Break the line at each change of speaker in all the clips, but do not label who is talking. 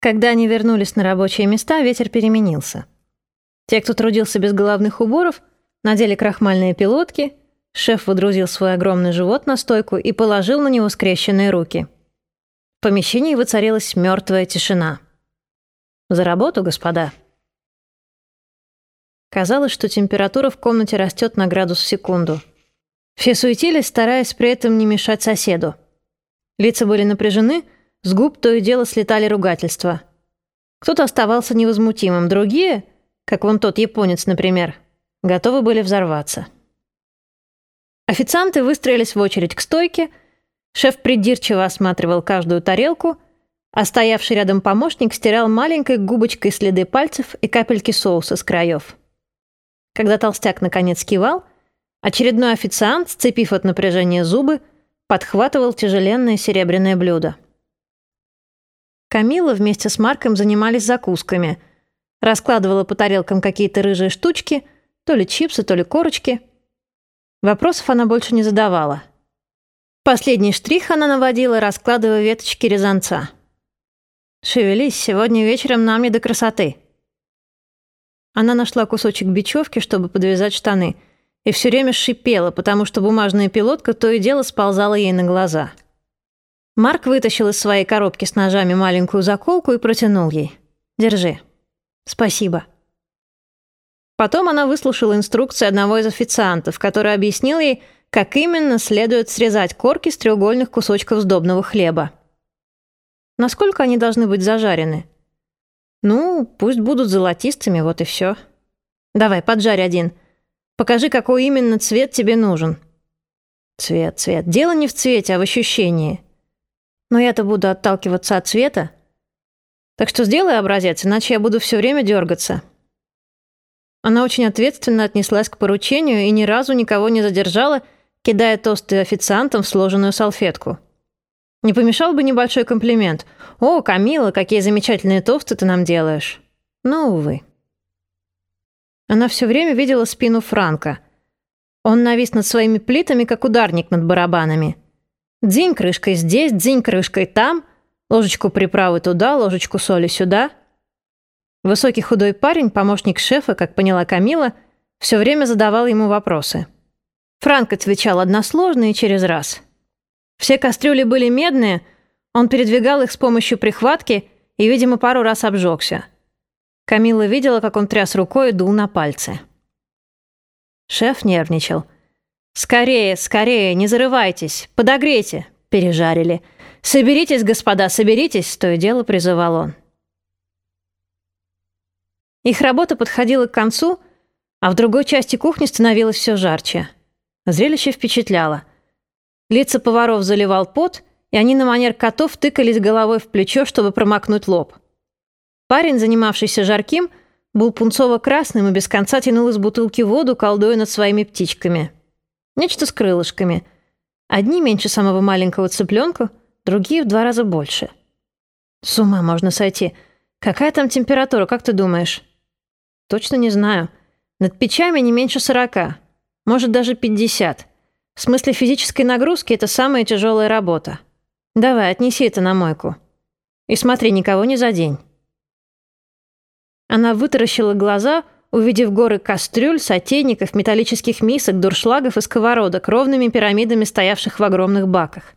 Когда они вернулись на рабочие места, ветер переменился. Те, кто трудился без головных уборов, надели крахмальные пилотки, шеф водрузил свой огромный живот на стойку и положил на него скрещенные руки. В помещении воцарилась мертвая тишина. «За работу, господа!» Казалось, что температура в комнате растет на градус в секунду. Все суетились, стараясь при этом не мешать соседу. Лица были напряжены, с губ то и дело слетали ругательства. Кто-то оставался невозмутимым, другие, как вон тот японец, например, готовы были взорваться. Официанты выстроились в очередь к стойке, шеф придирчиво осматривал каждую тарелку, а стоявший рядом помощник стирал маленькой губочкой следы пальцев и капельки соуса с краев. Когда толстяк наконец кивал, очередной официант, сцепив от напряжения зубы, подхватывал тяжеленное серебряное блюдо. Камила вместе с Марком занимались закусками. Раскладывала по тарелкам какие-то рыжие штучки, то ли чипсы, то ли корочки. Вопросов она больше не задавала. Последний штрих она наводила, раскладывая веточки резанца. «Шевелись, сегодня вечером нам не до красоты», она нашла кусочек бечевки, чтобы подвязать штаны, и все время шипела, потому что бумажная пилотка то и дело сползала ей на глаза. Марк вытащил из своей коробки с ножами маленькую заколку и протянул ей. «Держи. Спасибо». Потом она выслушала инструкции одного из официантов, который объяснил ей, как именно следует срезать корки с треугольных кусочков сдобного хлеба. Насколько они должны быть зажарены? Ну, пусть будут золотистыми, вот и все. Давай, поджарь один. Покажи, какой именно цвет тебе нужен. Цвет, цвет. Дело не в цвете, а в ощущении. Но я-то буду отталкиваться от цвета. Так что сделай образец, иначе я буду все время дергаться. Она очень ответственно отнеслась к поручению и ни разу никого не задержала, кидая тосты официантам в сложенную салфетку. Не помешал бы небольшой комплимент. «О, Камила, какие замечательные тосты ты нам делаешь!» Но, увы. Она все время видела спину Франка. Он навис над своими плитами, как ударник над барабанами. Дзинь крышкой здесь, дзинь крышкой там, ложечку приправы туда, ложечку соли сюда. Высокий худой парень, помощник шефа, как поняла Камила, все время задавал ему вопросы. Франк отвечал односложно и через раз – все кастрюли были медные, он передвигал их с помощью прихватки и, видимо, пару раз обжегся. Камила видела, как он тряс рукой и дул на пальцы. Шеф нервничал. «Скорее, скорее, не зарывайтесь, подогрейте!» Пережарили. «Соберитесь, господа, соберитесь!» То и дело призывал он. Их работа подходила к концу, а в другой части кухни становилось все жарче. Зрелище впечатляло – Лица поваров заливал пот, и они на манер котов тыкались головой в плечо, чтобы промокнуть лоб. Парень, занимавшийся жарким, был пунцово-красным и без конца тянул из бутылки воду, колдуя над своими птичками. Нечто с крылышками. Одни меньше самого маленького цыпленка, другие в два раза больше. С ума можно сойти. Какая там температура, как ты думаешь? Точно не знаю. Над печами не меньше сорока. Может, даже пятьдесят. В смысле физической нагрузки это самая тяжелая работа. Давай, отнеси это на мойку. И смотри, никого не задень. Она вытаращила глаза, увидев горы кастрюль, сотейников, металлических мисок, дуршлагов и сковородок, ровными пирамидами стоявших в огромных баках.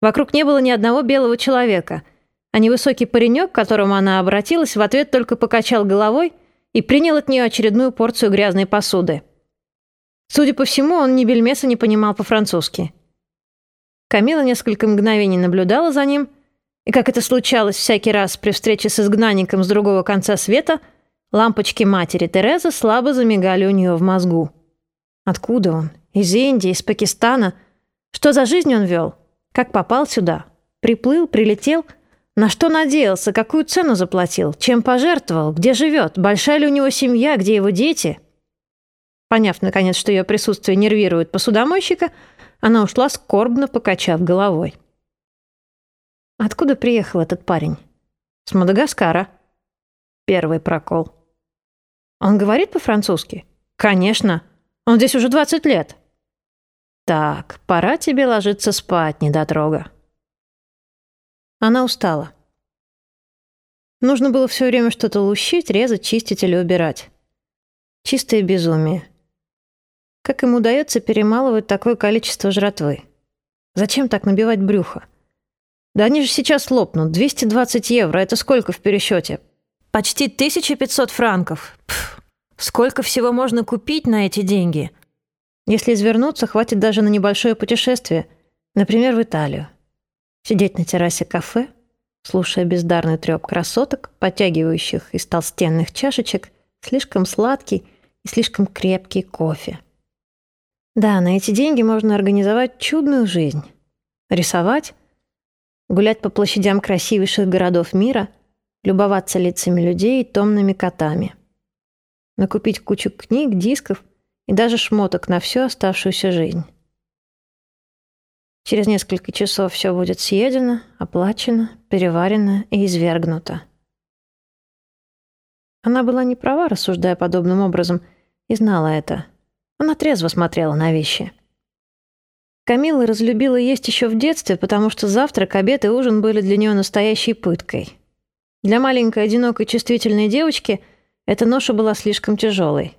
Вокруг не было ни одного белого человека, а невысокий паренек, к которому она обратилась, в ответ только покачал головой и принял от нее очередную порцию грязной посуды. Судя по всему, он ни бельмеса не понимал по-французски. Камила несколько мгновений наблюдала за ним, и, как это случалось всякий раз при встрече с изгнанником с другого конца света, лампочки матери Терезы слабо замигали у нее в мозгу. Откуда он? Из Индии, из Пакистана? Что за жизнь он вел? Как попал сюда? Приплыл, прилетел? На что надеялся? Какую цену заплатил? Чем пожертвовал? Где живет? Большая ли у него семья? Где его дети? Поняв, наконец, что ее присутствие нервирует посудомойщика, она ушла, скорбно покачав головой. Откуда приехал этот парень? С Мадагаскара. Первый прокол. Он говорит по-французски? Конечно. Он здесь уже 20 лет. Так, пора тебе ложиться спать, недотрога. Она устала. Нужно было все время что-то лущить, резать, чистить или убирать. Чистое безумие. Как им удается перемалывать такое количество жратвы? Зачем так набивать брюхо? Да они же сейчас лопнут. 220 евро. Это сколько в пересчете? Почти 1500 франков. Пф, сколько всего можно купить на эти деньги? Если извернуться, хватит даже на небольшое путешествие. Например, в Италию. Сидеть на террасе кафе, слушая бездарный трёп красоток, подтягивающих из толстенных чашечек слишком сладкий и слишком крепкий кофе. Да, на эти деньги можно организовать чудную жизнь. Рисовать, гулять по площадям красивейших городов мира, любоваться лицами людей и томными котами. Накупить кучу книг, дисков и даже шмоток на всю оставшуюся жизнь. Через несколько часов все будет съедено, оплачено, переварено и извергнуто. Она была не права, рассуждая подобным образом, и знала это. Она трезво смотрела на вещи. Камила разлюбила есть еще в детстве, потому что завтрак, обед и ужин были для нее настоящей пыткой. Для маленькой одинокой чувствительной девочки эта ноша была слишком тяжелой.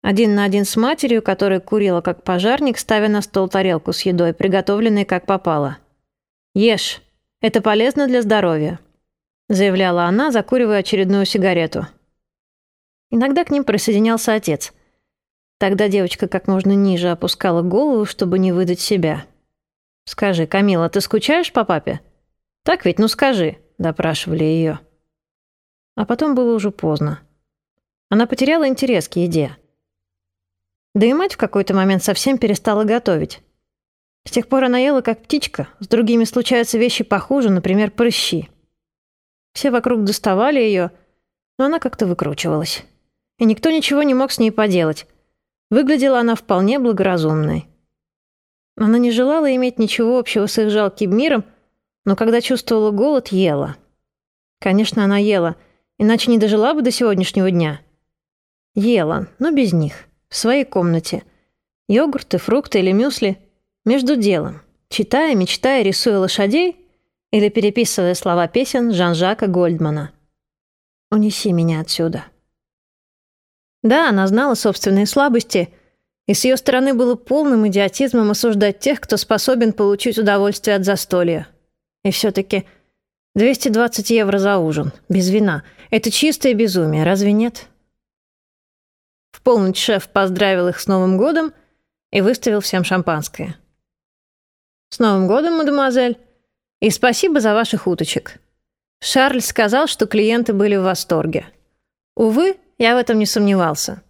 Один на один с матерью, которая курила как пожарник, ставя на стол тарелку с едой, приготовленной как попало. «Ешь. Это полезно для здоровья», — заявляла она, закуривая очередную сигарету. Иногда к ним присоединялся отец. Тогда девочка как можно ниже опускала голову, чтобы не выдать себя. «Скажи, Камила, ты скучаешь по папе?» «Так ведь, ну скажи», — допрашивали ее. А потом было уже поздно. Она потеряла интерес к еде. Да и мать в какой-то момент совсем перестала готовить. С тех пор она ела как птичка, с другими случаются вещи похуже, например, прыщи. Все вокруг доставали ее, но она как-то выкручивалась. И никто ничего не мог с ней поделать. Выглядела она вполне благоразумной. Она не желала иметь ничего общего с их жалким миром, но когда чувствовала голод, ела. Конечно, она ела, иначе не дожила бы до сегодняшнего дня. Ела, но без них в своей комнате. Йогурты, фрукты или мюсли. Между делом. Читая, мечтая, рисуя лошадей или переписывая слова песен Жан-Жака Гольдмана. «Унеси меня отсюда». Да, она знала собственные слабости, и с ее стороны было полным идиотизмом осуждать тех, кто способен получить удовольствие от застолья. И все-таки 220 евро за ужин, без вина. Это чистое безумие, разве нет?» В полночь шеф поздравил их с Новым годом и выставил всем шампанское. «С Новым годом, мадемуазель! И спасибо за ваших уточек!» Шарль сказал, что клиенты были в восторге. Увы, я в этом не сомневался.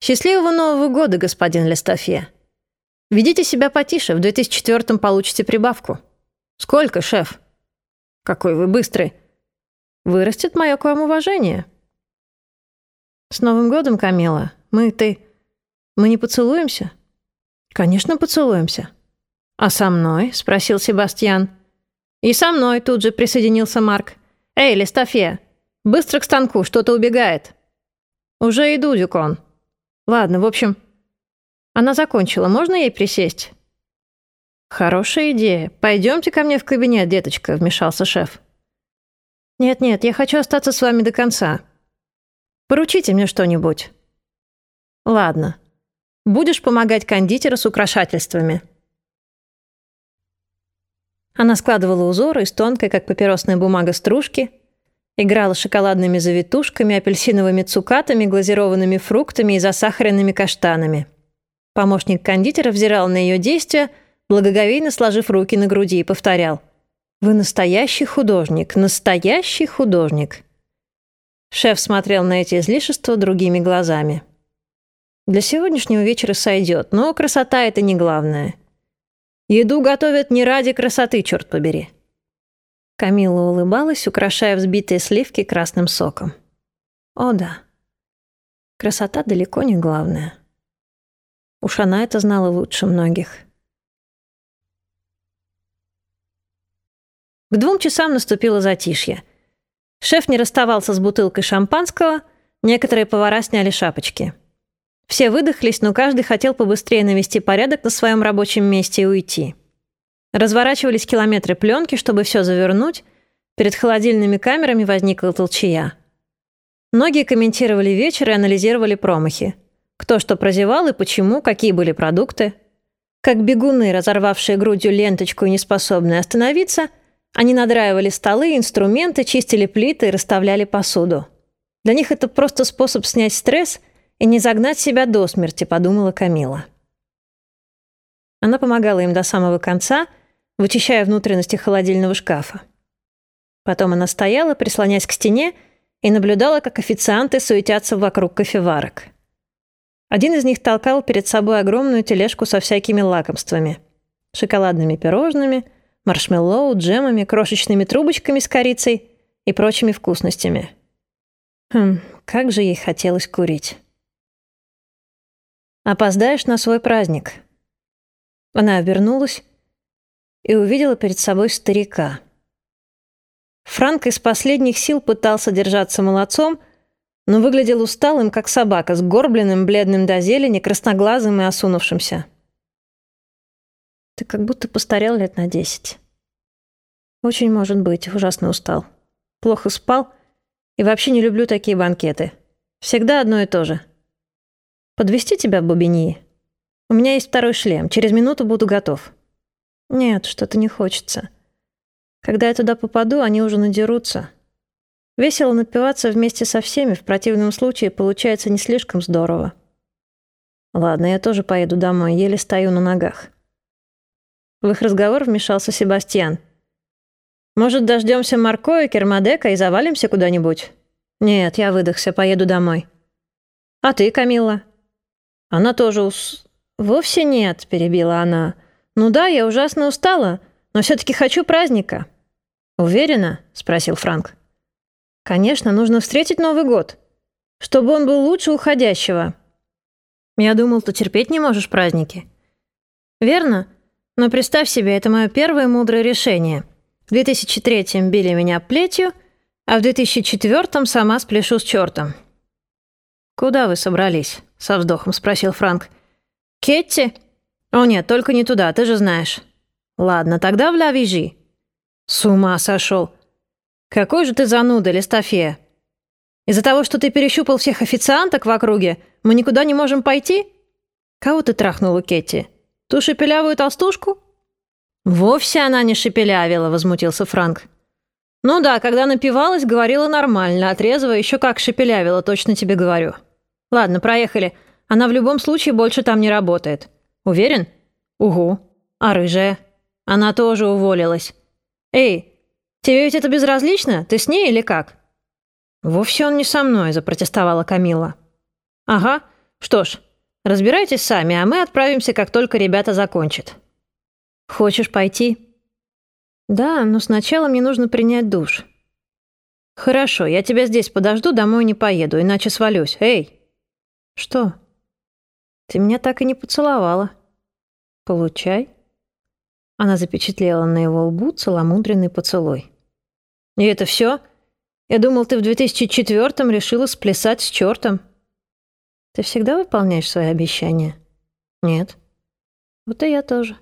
«Счастливого Нового года, господин Лестафье! Ведите себя потише, в 2004 получите прибавку». «Сколько, шеф?» «Какой вы быстрый!» «Вырастет мое к вам уважение». «С Новым годом, Камила! Мы, ты... Мы не поцелуемся?» «Конечно, поцелуемся». «А со мной?» — спросил Себастьян. «И со мной тут же присоединился Марк. Эй, Листафе, быстро к станку, что-то убегает». «Уже иду, Дюкон». «Ладно, в общем...» Она закончила, можно ей присесть?» «Хорошая идея. Пойдемте ко мне в кабинет, деточка», — вмешался шеф. «Нет-нет, я хочу остаться с вами до конца. Поручите мне что-нибудь». «Ладно. Будешь помогать кондитеру с украшательствами». Она складывала узоры из тонкой, как папиросная бумага, стружки, играла шоколадными завитушками, апельсиновыми цукатами, глазированными фруктами и засахаренными каштанами. Помощник кондитера взирал на ее действия, благоговейно сложив руки на груди, и повторял. «Вы настоящий художник, настоящий художник». Шеф смотрел на эти излишества другими глазами. Для сегодняшнего вечера сойдет, но красота — это не главное. Еду готовят не ради красоты, черт побери. Камила улыбалась, украшая взбитые сливки красным соком. О да, красота далеко не главное. Уж она это знала лучше многих. К двум часам наступило затишье — Шеф не расставался с бутылкой шампанского, некоторые повара сняли шапочки. Все выдохлись, но каждый хотел побыстрее навести порядок на своем рабочем месте и уйти. Разворачивались километры пленки, чтобы все завернуть, Перед холодильными камерами возникла толчья. Многие комментировали вечер и анализировали промахи. Кто что прозевал и почему, какие были продукты. Как бегуны, разорвавшие грудью ленточку и неспособные остановиться, они надраивали столы, инструменты, чистили плиты и расставляли посуду. Для них это просто способ снять стресс и не загнать себя до смерти, подумала Камила. Она помогала им до самого конца, вычищая внутренности холодильного шкафа. Потом она стояла, прислонясь к стене, и наблюдала, как официанты суетятся вокруг кофеварок. Один из них толкал перед собой огромную тележку со всякими лакомствами. Шоколадными пирожными, маршмеллоу, джемами, крошечными трубочками с корицей и прочими вкусностями. Хм, как же ей хотелось курить. «Опоздаешь на свой праздник». Она обернулась и увидела перед собой старика. Франк из последних сил пытался держаться молодцом, но выглядел усталым, как собака, с горбленным, бледным до зелени, красноглазым и осунувшимся. «Ты как будто постарел лет на десять». «Очень может быть, ужасно устал. Плохо спал и вообще не люблю такие банкеты. Всегда одно и то же. Подвести тебя в Бубении? У меня есть второй шлем, через минуту буду готов». «Нет, что-то не хочется. Когда я туда попаду, они уже надерутся». Весело напиваться вместе со всеми, в противном случае получается не слишком здорово. Ладно, я тоже поеду домой, еле стою на ногах. В их разговор вмешался Себастьян. «Может, дождемся Марко и Кермадека и завалимся куда-нибудь?» «Нет, я выдохся, поеду домой». «А ты, Камилла?» Она тоже ус... «Вовсе нет», — перебила она. «Ну да, я ужасно устала, но все-таки хочу праздника». «Уверена?» — спросил Франк. Конечно, нужно встретить Новый год, чтобы он был лучше уходящего. Я думал, ты терпеть не можешь праздники. Верно? Но представь себе, это мое первое мудрое решение. В 2003-м били меня плетью, а в 2004-м сама спляшу с чертом. «Куда вы собрались?» — со вздохом спросил Франк. «Кетти?» «О нет, только не туда, ты же знаешь». «Ладно, тогда в Ла Вижи». «С ума сошел. «Какой же ты зануда, Листафея! Из-за того, что ты перещупал всех официанток в округе, мы никуда не можем пойти? Кого ты трахнула, Кетти? Ту шепелявую толстушку?» «Вовсе она не шепелявила», — возмутился Франк. «Ну да, когда напивалась, говорила нормально, отрезала еще как шепелявила, точно тебе говорю. Ладно, проехали. Она в любом случае больше там не работает. Уверен?» «Угу. А рыжая?» «Она тоже уволилась. Эй, «Тебе ведь это безразлично? Ты с ней или как?» «Вовсе он не со мной», — запротестовала Камила. «Ага. Что ж, разбирайтесь сами, а мы отправимся, как только ребята закончат». «Хочешь пойти?» «Да, но сначала мне нужно принять душ». «Хорошо, я тебя здесь подожду, домой не поеду, иначе свалюсь. Эй!» «Что?» «Ты меня так и не поцеловала». «Получай». Она запечатлела на его лбу целомудренный поцелуй. «И это все? Я думал, ты в 2004-м решила сплясать с чертом». «Ты всегда выполняешь свои обещания?» «Нет». «Вот и я тоже».